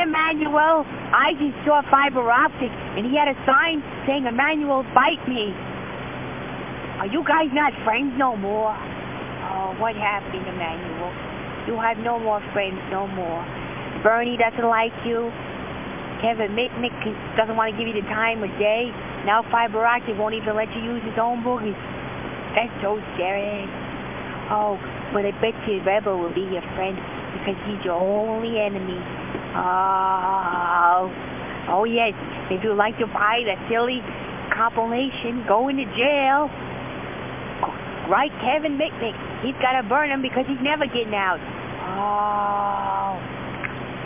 Emmanuel. I just saw Phiber Optik, and he had a sign saying, Emmanuel, bite me. Are you guys not friends no more? Oh, what happened, Emmanuel? You have no more friends, no more. Bernie doesn't like you. Kevin Mitnick doesn't want to give you the time of day. Now Phiber Optik won't even let you use his own boogies. That's so scary. Oh, but I bet you Rebel will be your friend because he's your only enemy. Oh, oh yes. If you like to buy the silly compilation, go into jail. Right, Kevin Mitnick. He's got to burn him because he's never getting out. Oh.